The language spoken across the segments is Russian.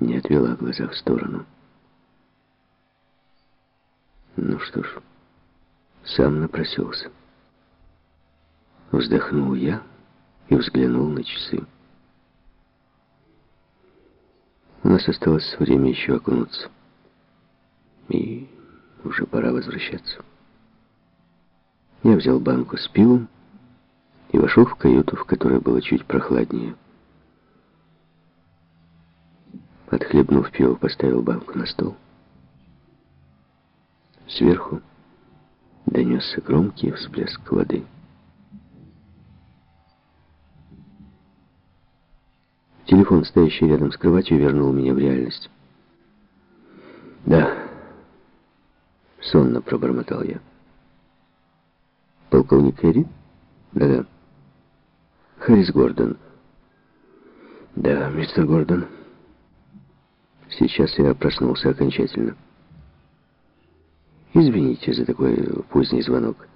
не отвела глаза в сторону. Ну что ж, сам напросился. Вздохнул я и взглянул на часы. У нас осталось время еще окунуться. И уже пора возвращаться. Я взял банку с пивом и вошел в каюту, в которой было чуть прохладнее. Отхлебнув пиво, поставил банку на стол. Сверху донесся громкий всплеск воды. Телефон, стоящий рядом с кроватью, вернул меня в реальность. «Да», — сонно пробормотал я. «Полковник Эри?» «Да-да». «Харрис Гордон». «Да, мистер Гордон». Сейчас я проснулся окончательно. Извините за такой поздний звонок,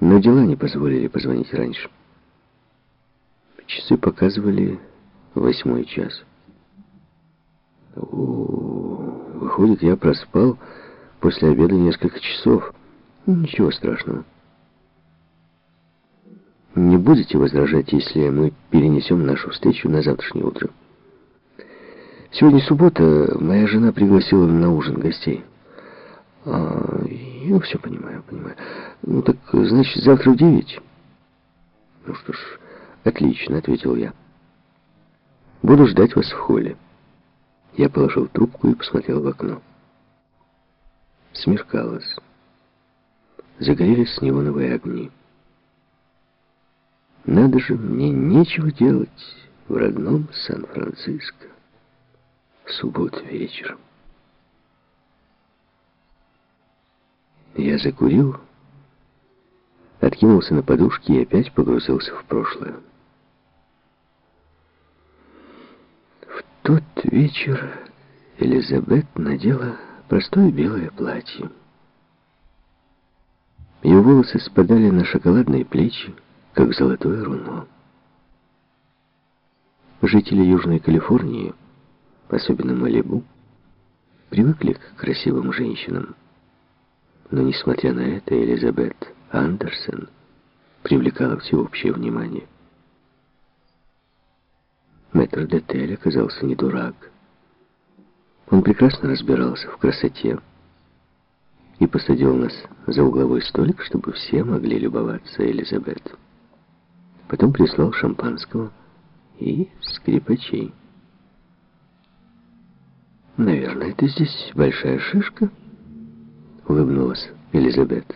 но дела не позволили позвонить раньше. Часы показывали восьмой час. О, выходит, я проспал после обеда несколько часов. Ничего страшного. Не будете возражать, если мы перенесем нашу встречу на завтрашнее утро? Сегодня суббота, моя жена пригласила на ужин гостей. А, я все понимаю, понимаю. Ну так, значит, завтра в девять? Ну что ж, отлично, ответил я. Буду ждать вас в холле. Я положил трубку и посмотрел в окно. Смеркалось. Загорелись неоновые огни. Надо же, мне нечего делать в родном Сан-Франциско в субботу вечером. Я закурил, откинулся на подушки и опять погрузился в прошлое. тот вечер Элизабет надела простое белое платье. Ее волосы спадали на шоколадные плечи, как золотое руно. Жители Южной Калифорнии, особенно Малибу, привыкли к красивым женщинам. Но, несмотря на это, Элизабет Андерсон привлекала всеобщее внимание. Мэтр Детель оказался не дурак. Он прекрасно разбирался в красоте и посадил нас за угловой столик, чтобы все могли любоваться Элизабет. Потом прислал шампанского и скрипачей. «Наверное, это здесь большая шишка?» — улыбнулась Элизабет.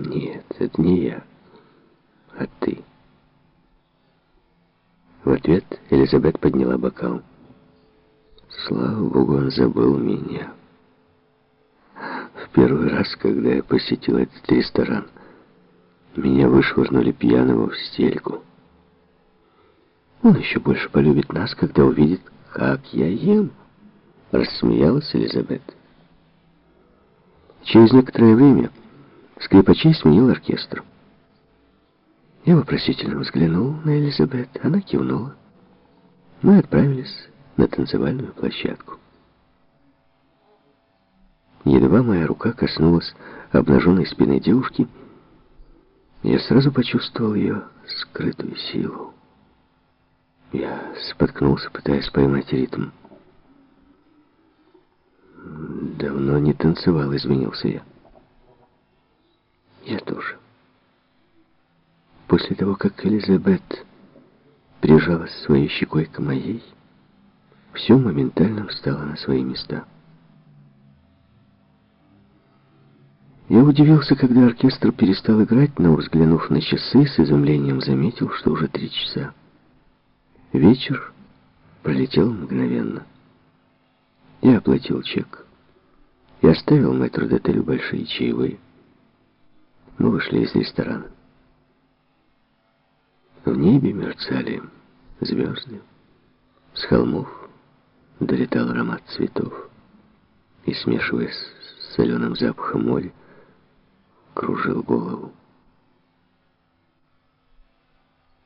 «Нет, это не я, а ты». В ответ Элизабет подняла бокал. Слава Богу, он забыл меня. В первый раз, когда я посетил этот ресторан, меня вышвырнули пьяного в стельку. Он еще больше полюбит нас, когда увидит, как я ем, рассмеялась Элизабет. Через некоторое время скрипачей сменил оркестр. Я вопросительно взглянул на Элизабет. Она кивнула. Мы отправились на танцевальную площадку. Едва моя рука коснулась обнаженной спины девушки, я сразу почувствовал ее скрытую силу. Я споткнулся, пытаясь поймать ритм. Давно не танцевал, изменился я. Я тоже. После того, как Элизабет прижалась своей щекой к моей, все моментально встало на свои места. Я удивился, когда оркестр перестал играть, но, взглянув на часы, с изумлением заметил, что уже три часа. Вечер пролетел мгновенно. Я оплатил чек и оставил мэтру-дотелю большие чаевые. Мы вышли из ресторана. В небе мерцали звезды. С холмов долетал аромат цветов. И, смешиваясь с соленым запахом моря, кружил голову.